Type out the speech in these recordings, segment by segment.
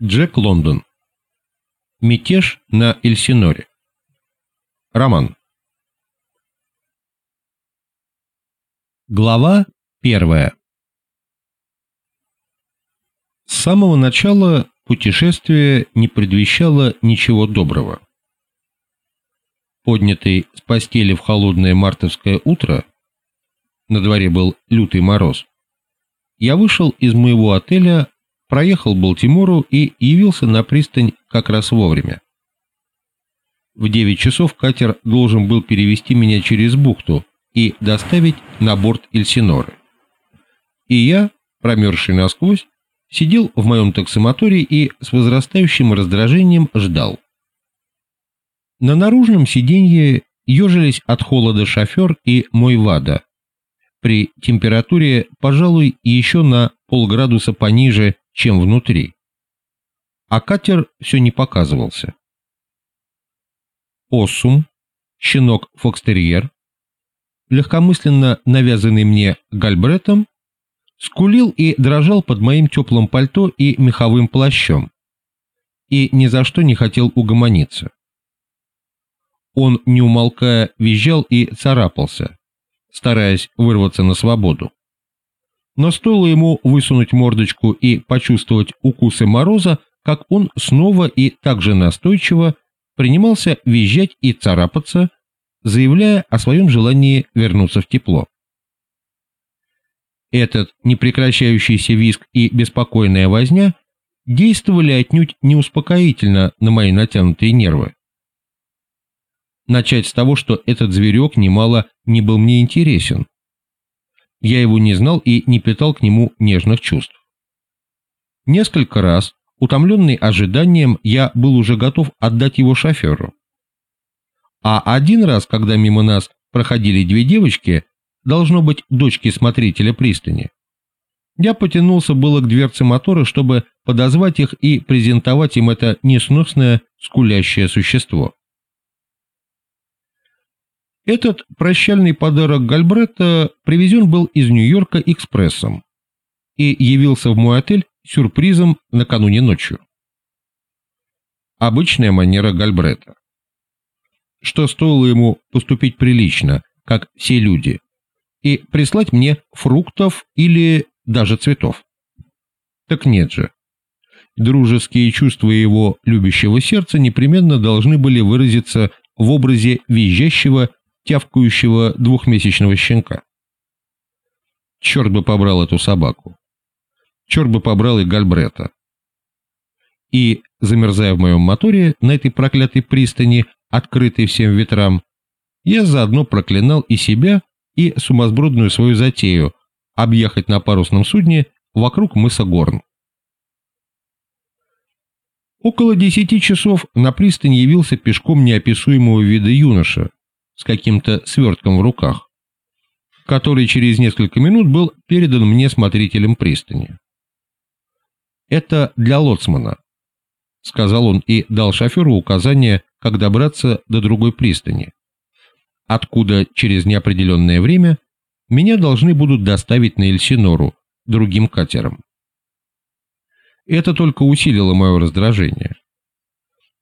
Джек Лондон. Мятеж на Эльсиноре. Роман. Глава первая. С самого начала путешествие не предвещало ничего доброго. Поднятый с постели в холодное мартовское утро, на дворе был лютый мороз, я вышел из моего отеля проехал Балтимору и явился на пристань как раз вовремя. В 9 часов катер должен был перевести меня через бухту и доставить на борт Эльсиноры. И я, промерзший насквозь, сидел в моем таксомоторе и с возрастающим раздражением ждал. На наружном сиденье ежились от холода шофер и мой вада. При температуре, пожалуй, еще на полградуса пониже чем внутри. А катер все не показывался. Осум, щенок фокстерьер, легкомысленно навязанный мне гальбретом, скулил и дрожал под моим теплым пальто и меховым плащом, и ни за что не хотел угомониться. Он, не умолкая, визжал и царапался, стараясь вырваться на свободу но стоило ему высунуть мордочку и почувствовать укусы мороза, как он снова и так же настойчиво принимался визжать и царапаться, заявляя о своем желании вернуться в тепло. Этот непрекращающийся визг и беспокойная возня действовали отнюдь не успокоительно на мои натянутые нервы. Начать с того, что этот зверек немало не был мне интересен, я его не знал и не питал к нему нежных чувств. Несколько раз, утомленный ожиданием, я был уже готов отдать его шоферу. А один раз, когда мимо нас проходили две девочки, должно быть дочки смотрителя пристани, я потянулся было к дверце мотора, чтобы подозвать их и презентовать им это несносное скулящее существо. Этот прощальный подарок Гальбретта привезен был из Нью-Йорка экспрессом и явился в мой отель сюрпризом накануне ночью. Обычная манера Гальбретта. Что стоило ему поступить прилично, как все люди, и прислать мне фруктов или даже цветов. Так нет же. Дружеские чувства его любящего сердца непременно должны были выразиться в образе визжащего тявкающего двухмесячного щенка. Черт бы побрал эту собаку. Черт бы побрал и Гальбрета. И, замерзая в моем моторе на этой проклятой пристани, открытой всем ветрам, я заодно проклинал и себя, и сумасбродную свою затею объехать на парусном судне вокруг мыса Горн. Около десяти часов на пристань явился пешком неописуемого вида юноша, с каким-то свертком в руках, который через несколько минут был передан мне смотрителем пристани. «Это для лоцмана», — сказал он и дал шоферу указание, как добраться до другой пристани, откуда через неопределенное время меня должны будут доставить на Эльсинору другим катером. Это только усилило мое раздражение.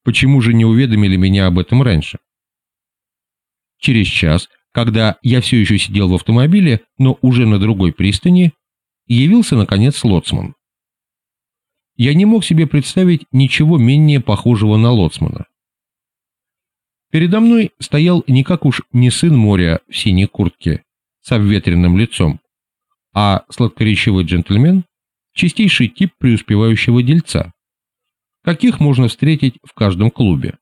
Почему же не уведомили меня об этом раньше? Через час, когда я все еще сидел в автомобиле, но уже на другой пристани, явился, наконец, лоцман. Я не мог себе представить ничего менее похожего на лоцмана. Передо мной стоял никак уж не сын моря в синей куртке с обветренным лицом, а сладкоречивый джентльмен, чистейший тип преуспевающего дельца, каких можно встретить в каждом клубе.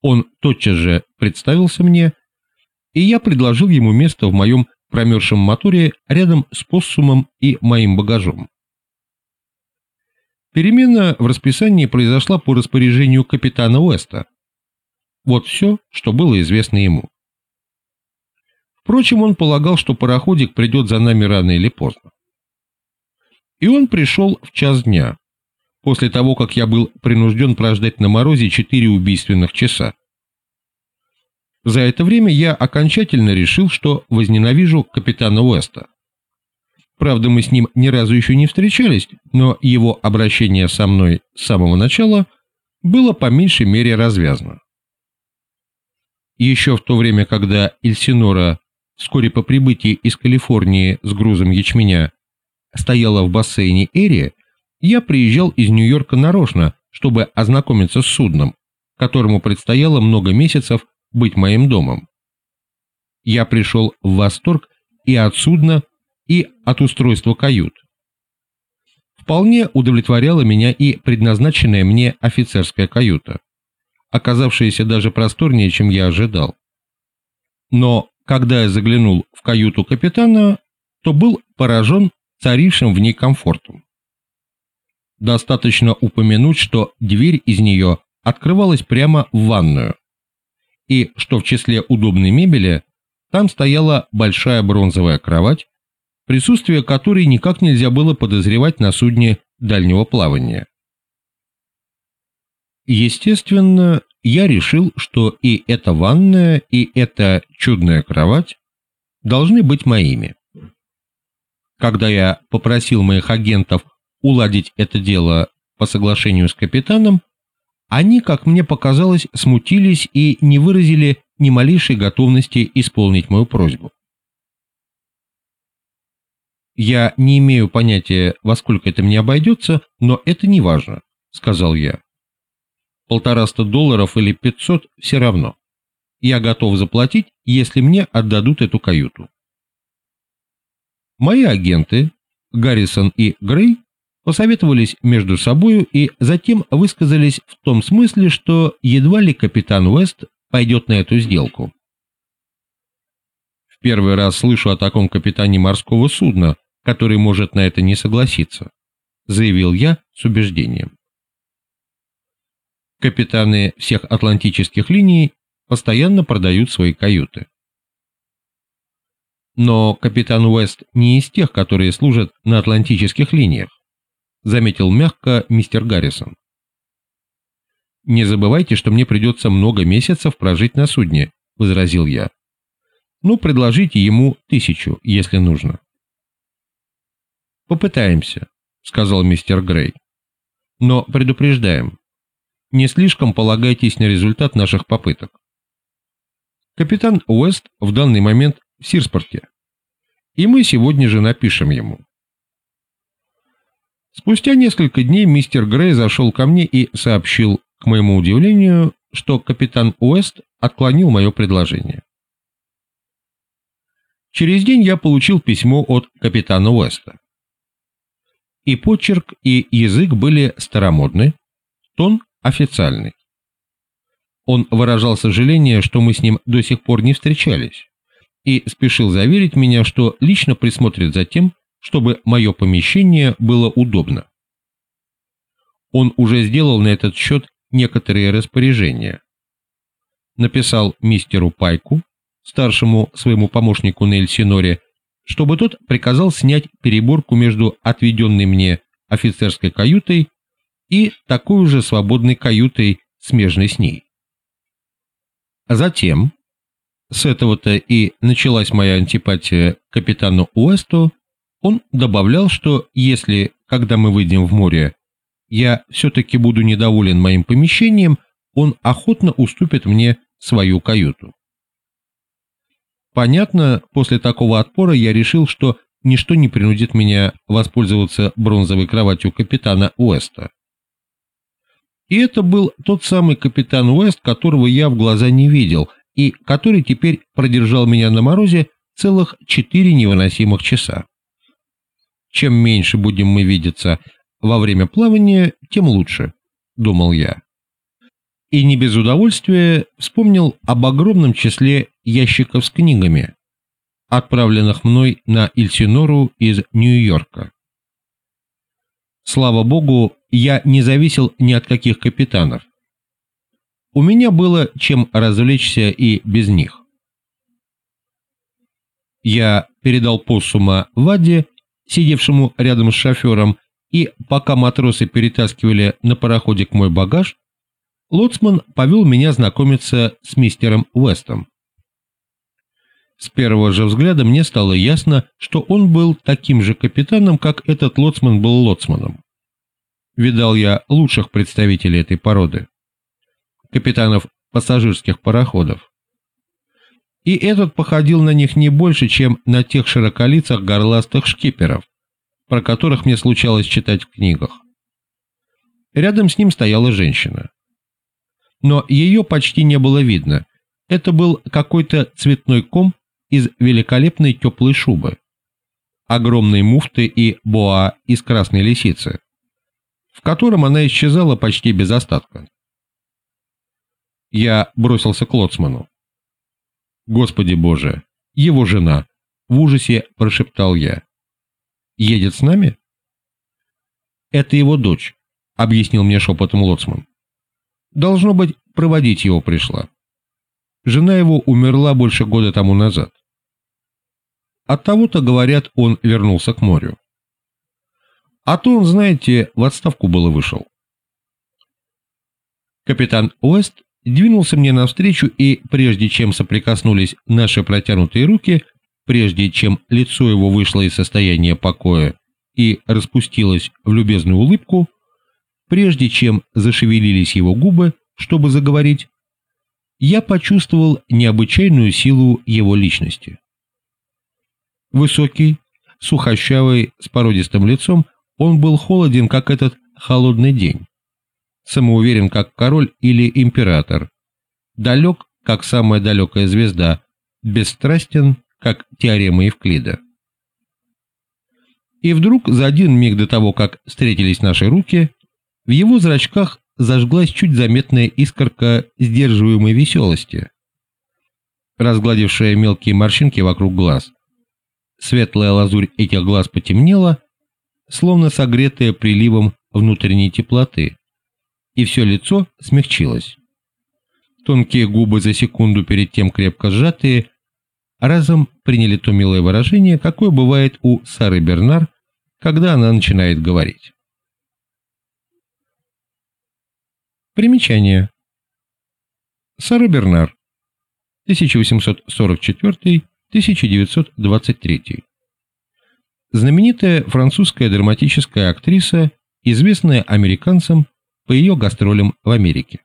Он тотчас же представился мне, и я предложил ему место в моем промерзшем моторе рядом с поссумом и моим багажом. Перемена в расписании произошла по распоряжению капитана Уэста. Вот все, что было известно ему. Впрочем, он полагал, что пароходик придет за нами рано или поздно. И он пришел в час дня, после того, как я был принужден прождать на морозе четыре убийственных часа. За это время я окончательно решил, что возненавижу капитана Уэста. Правда, мы с ним ни разу еще не встречались, но его обращение со мной с самого начала было по меньшей мере развязно. Еще в то время, когда Эльсинора вскоре по прибытии из Калифорнии с грузом ячменя стояла в бассейне Эри, я приезжал из Нью-Йорка нарочно, чтобы ознакомиться с судном, которому предстояло много месяцев быть моим домом. Я пришел в восторг и от судна, и от устройства кают. Вполне удовлетворяла меня и предназначенная мне офицерская каюта, оказавшаяся даже просторнее, чем я ожидал. Но когда я заглянул в каюту капитана, то был поражен царившим в ней комфортом. Достаточно упомянуть, что дверь из нее открывалась прямо в ванную, и что в числе удобной мебели там стояла большая бронзовая кровать, присутствие которой никак нельзя было подозревать на судне дальнего плавания. Естественно, я решил, что и эта ванная, и эта чудная кровать должны быть моими. Когда я попросил моих агентов уладить это дело по соглашению с капитаном, они, как мне показалось, смутились и не выразили ни малейшей готовности исполнить мою просьбу. «Я не имею понятия, во сколько это мне обойдется, но это не важно», — сказал я. «Полтораста долларов или пятьсот — все равно. Я готов заплатить, если мне отдадут эту каюту». Мои агенты, Гаррисон и Грей, посоветовались между собою и затем высказались в том смысле, что едва ли капитан Уэст пойдет на эту сделку. В первый раз слышу о таком капитане морского судна, который может на это не согласиться, заявил я с убеждением. Капитаны всех атлантических линий постоянно продают свои каюты. Но капитан Уэст не из тех, которые служат на атлантических линиях, заметил мягко мистер Гаррисон. «Не забывайте, что мне придется много месяцев прожить на судне», — возразил я. «Ну, предложите ему тысячу, если нужно». «Попытаемся», — сказал мистер Грей. «Но предупреждаем, не слишком полагайтесь на результат наших попыток. Капитан Уэст в данный момент в Сирспорте, и мы сегодня же напишем ему». Спустя несколько дней мистер Грей зашел ко мне и сообщил, к моему удивлению, что капитан Уэст отклонил мое предложение. Через день я получил письмо от капитана Уэста. И почерк, и язык были старомодны, тон официальный. Он выражал сожаление, что мы с ним до сих пор не встречались, и спешил заверить меня, что лично присмотрит за тем, чтобы мое помещение было удобно. Он уже сделал на этот счет некоторые распоряжения. Написал мистеру Пайку, старшему своему помощнику на Эльсиноре, чтобы тот приказал снять переборку между отведенной мне офицерской каютой и такой же свободной каютой, смежной с ней. Затем, с этого-то и началась моя антипатия к капитану Уэсту, он добавлял, что если, когда мы выйдем в море, я все-таки буду недоволен моим помещением, он охотно уступит мне свою каюту. Понятно, после такого отпора я решил, что ничто не принудит меня воспользоваться бронзовой кроватью капитана Уэста. И это был тот самый капитан Уэст, которого я в глаза не видел, и который теперь продержал меня на морозе целых четыре невыносимых часа. Чем меньше будем мы видеться во время плавания, тем лучше, думал я. И не без удовольствия вспомнил об огромном числе ящиков с книгами, отправленных мной на Ильсинору из Нью-Йорка. Слава богу, я не зависел ни от каких капитанов. У меня было чем развлечься и без них. Я передал Поссума Ваде, сидевшему рядом с шофером, и пока матросы перетаскивали на пароходик мой багаж, лоцман повел меня знакомиться с мистером Уэстом. С первого же взгляда мне стало ясно, что он был таким же капитаном, как этот лоцман был лоцманом. Видал я лучших представителей этой породы. Капитанов пассажирских пароходов. И этот походил на них не больше, чем на тех широколицах горластых шкиперов, про которых мне случалось читать в книгах. Рядом с ним стояла женщина. Но ее почти не было видно. Это был какой-то цветной ком из великолепной теплой шубы, огромной муфты и боа из красной лисицы, в котором она исчезала почти без остатка. Я бросился к лоцману. «Господи Боже! Его жена!» — в ужасе прошептал я. «Едет с нами?» «Это его дочь», — объяснил мне шепотом лоцман. «Должно быть, проводить его пришла. Жена его умерла больше года тому назад. От того-то, говорят, он вернулся к морю. А то он, знаете, в отставку было вышел. Капитан Уэст двинулся мне навстречу, и прежде чем соприкоснулись наши протянутые руки, прежде чем лицо его вышло из состояния покоя и распустилось в любезную улыбку, прежде чем зашевелились его губы, чтобы заговорить, я почувствовал необычайную силу его личности. Высокий, сухощавый, с породистым лицом, он был холоден, как этот холодный день. Самоуверен, как король или император. Далек, как самая далекая звезда. Бесстрастен, как теорема Евклида. И вдруг, за один миг до того, как встретились наши руки, в его зрачках зажглась чуть заметная искорка сдерживаемой веселости, разгладившая мелкие морщинки вокруг глаз. Светлая лазурь этих глаз потемнела, словно согретая приливом внутренней теплоты, и все лицо смягчилось. Тонкие губы за секунду перед тем крепко сжатые, разом приняли то милое выражение, какое бывает у Сары Бернар, когда она начинает говорить. Примечание. Сара Бернар, 1844 1923. Знаменитая французская драматическая актриса, известная американцам по ее гастролям в Америке.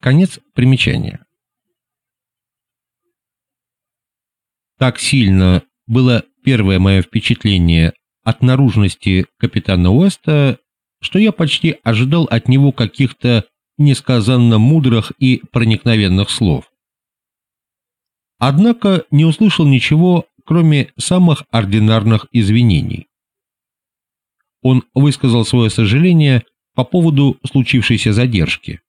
Конец примечания. Так сильно было первое мое впечатление от наружности капитана Уэста, что я почти ожидал от него каких-то несказанно мудрых и проникновенных слов однако не услышал ничего, кроме самых ординарных извинений. Он высказал свое сожаление по поводу случившейся задержки,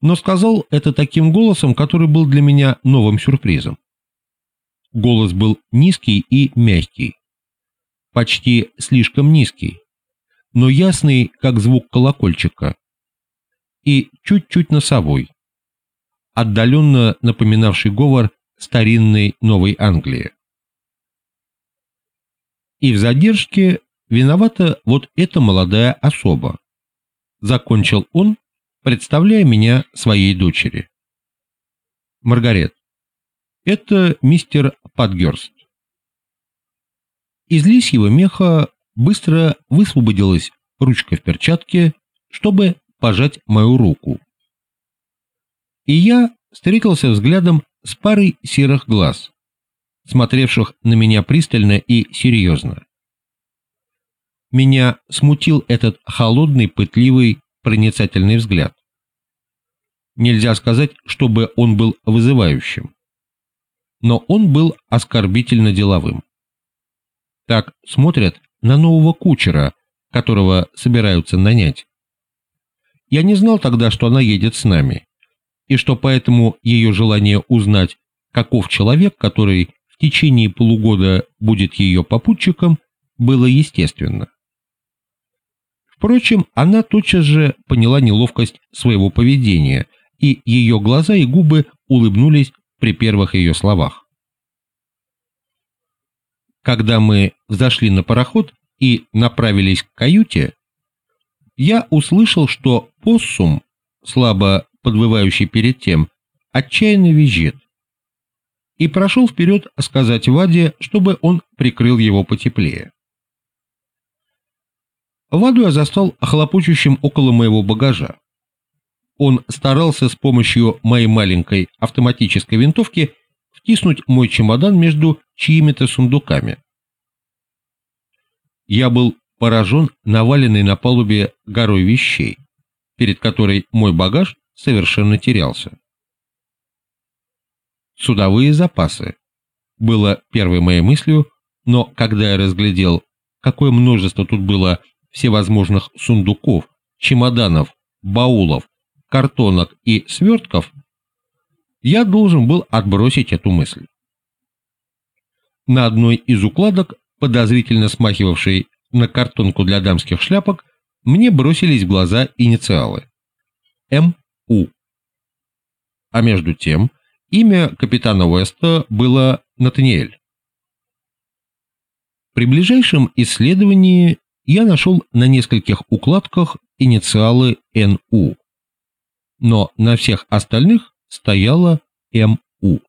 но сказал это таким голосом, который был для меня новым сюрпризом. Голос был низкий и мягкий, почти слишком низкий, но ясный, как звук колокольчика, и чуть-чуть носовой, отдаленно напоминавший говор старинной Новой Англии. И в задержке виновата вот эта молодая особа. Закончил он, представляя меня своей дочери. Маргарет, это мистер Падгерст. Из лисьего меха быстро высвободилась ручка в перчатке, чтобы пожать мою руку. И я встретился взглядом с парой серых глаз, смотревших на меня пристально и серьезно. Меня смутил этот холодный, пытливый, проницательный взгляд. Нельзя сказать, чтобы он был вызывающим. Но он был оскорбительно деловым. Так смотрят на нового кучера, которого собираются нанять. Я не знал тогда, что она едет с нами и что поэтому ее желание узнать, каков человек, который в течение полугода будет ее попутчиком, было естественно. Впрочем, она тотчас же поняла неловкость своего поведения, и ее глаза и губы улыбнулись при первых ее словах. Когда мы взошли на пароход и направились к каюте, я услышал, что Поссум, слабо подвывающий перед тем, отчаянно визжит, и прошел вперед сказать Ваде, чтобы он прикрыл его потеплее. Ваду я застал хлопочущим около моего багажа. Он старался с помощью моей маленькой автоматической винтовки втиснуть мой чемодан между чьими-то сундуками. Я был поражен наваленной на палубе горой вещей, перед которой мой багаж совершенно терялся. Судовые запасы было первой моей мыслью, но когда я разглядел, какое множество тут было всевозможных сундуков, чемоданов, баулов, картонок и свертков, я должен был отбросить эту мысль. На одной из укладок, подозрительно смахивавшей на картонку для дамских шляпок, мне бросились в глаза инициалы. М.У. А между тем, имя капитана Уэста было Натаниэль. При ближайшем исследовании я нашел на нескольких укладках инициалы НУ, но на всех остальных стояло МУ.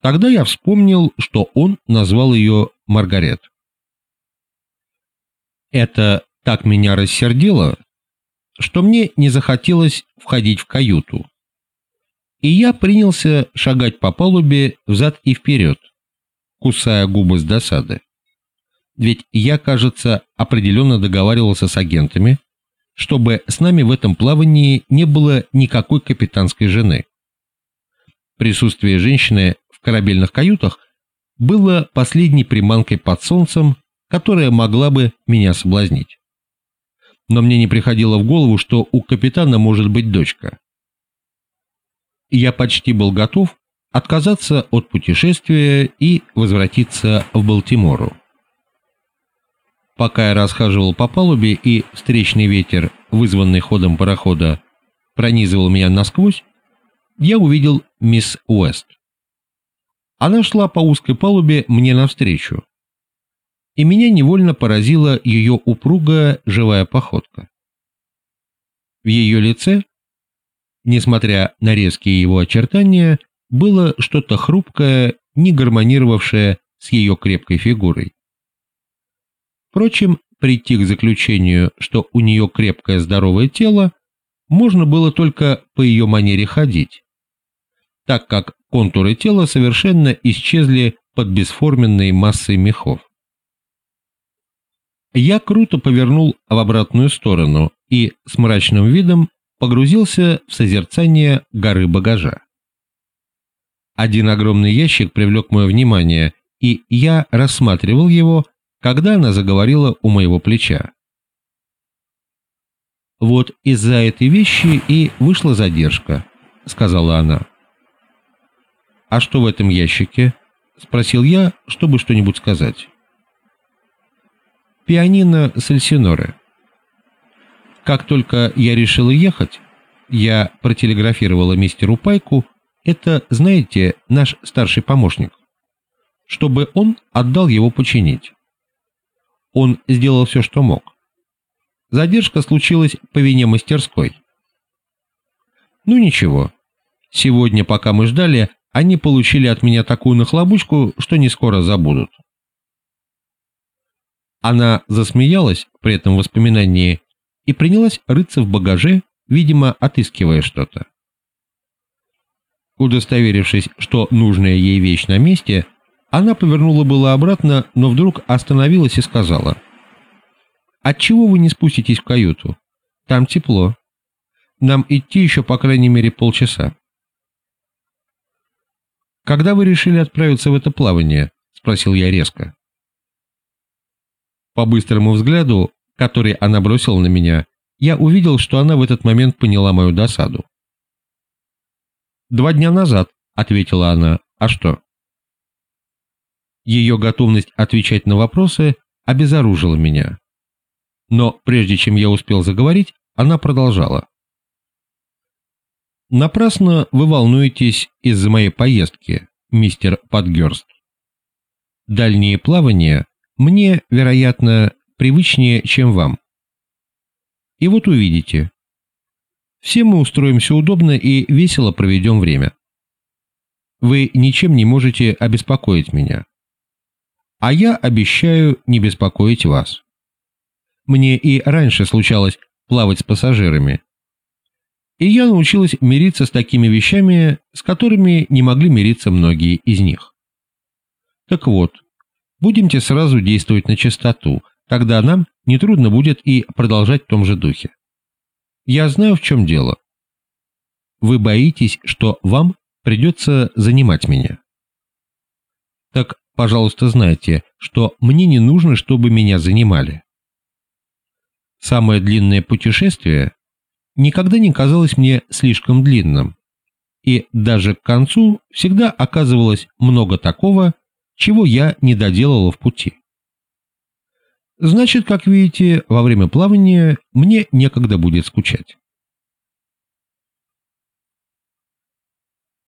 Тогда я вспомнил, что он назвал ее Маргарет. Это так меня рассердило, что мне не захотелось входить в каюту. И я принялся шагать по палубе взад и вперед, кусая губы с досады. Ведь я, кажется, определенно договаривался с агентами, чтобы с нами в этом плавании не было никакой капитанской жены. Присутствие женщины в корабельных каютах было последней приманкой под солнцем, которая могла бы меня соблазнить. Но мне не приходило в голову, что у капитана может быть дочка. Я почти был готов отказаться от путешествия и возвратиться в Балтимору. Пока я расхаживал по палубе и встречный ветер, вызванный ходом парохода, пронизывал меня насквозь, я увидел мисс Уэст. Она шла по узкой палубе мне навстречу, и меня невольно поразила ее упругая живая походка. В ее лице, несмотря на резкие его очертания, было что-то хрупкое, не гармонировавшее с ее крепкой фигурой. Впрочем, прийти к заключению, что у нее крепкое здоровое тело, можно было только по ее манере ходить, так как контуры тела совершенно исчезли под бесформенной массой мехов. Я круто повернул в обратную сторону и с мрачным видом погрузился в созерцание горы багажа. Один огромный ящик привлек мое внимание, и я рассматривал его, когда она заговорила у моего плеча. «Вот из-за этой вещи и вышла задержка», — сказала она. «А что в этом ящике?» — спросил я, чтобы что-нибудь сказать. «Пианино с Эльсиноры. Как только я решила ехать, я протелеграфировала мистеру Пайку, это, знаете, наш старший помощник, чтобы он отдал его починить. Он сделал все, что мог. Задержка случилась по вине мастерской. Ну ничего. Сегодня, пока мы ждали, они получили от меня такую нахлобучку, что не скоро забудут. Она засмеялась при этом воспоминании и принялась рыться в багаже, видимо, отыскивая что-то. Удостоверившись, что нужная ей вещь на месте, она повернула было обратно, но вдруг остановилась и сказала. «Отчего вы не спуститесь в каюту? Там тепло. Нам идти еще по крайней мере полчаса». «Когда вы решили отправиться в это плавание?» — спросил я резко. По быстрому взгляду, который она бросила на меня, я увидел, что она в этот момент поняла мою досаду. «Два дня назад», — ответила она. «А что?» Ее готовность отвечать на вопросы обезоружила меня. Но прежде чем я успел заговорить, она продолжала. «Напрасно вы волнуетесь из-за моей поездки, мистер Подгерст. Дальние плавания мне, вероятно, привычнее, чем вам. И вот увидите. Все мы устроимся удобно и весело проведем время. вы ничем не можете обеспокоить меня. А я обещаю не беспокоить вас. Мне и раньше случалось плавать с пассажирами. И я научилась мириться с такими вещами, с которыми не могли мириться многие из них. Так вот, будемте сразу действовать на чистоту, тогда нам нетрудно будет и продолжать в том же духе. Я знаю, в чем дело. Вы боитесь, что вам придется занимать меня. Так, пожалуйста, знайте, что мне не нужно, чтобы меня занимали. Самое длинное путешествие никогда не казалось мне слишком длинным, и даже к концу всегда оказывалось много такого, чего я не доделала в пути. Значит, как видите, во время плавания мне некогда будет скучать.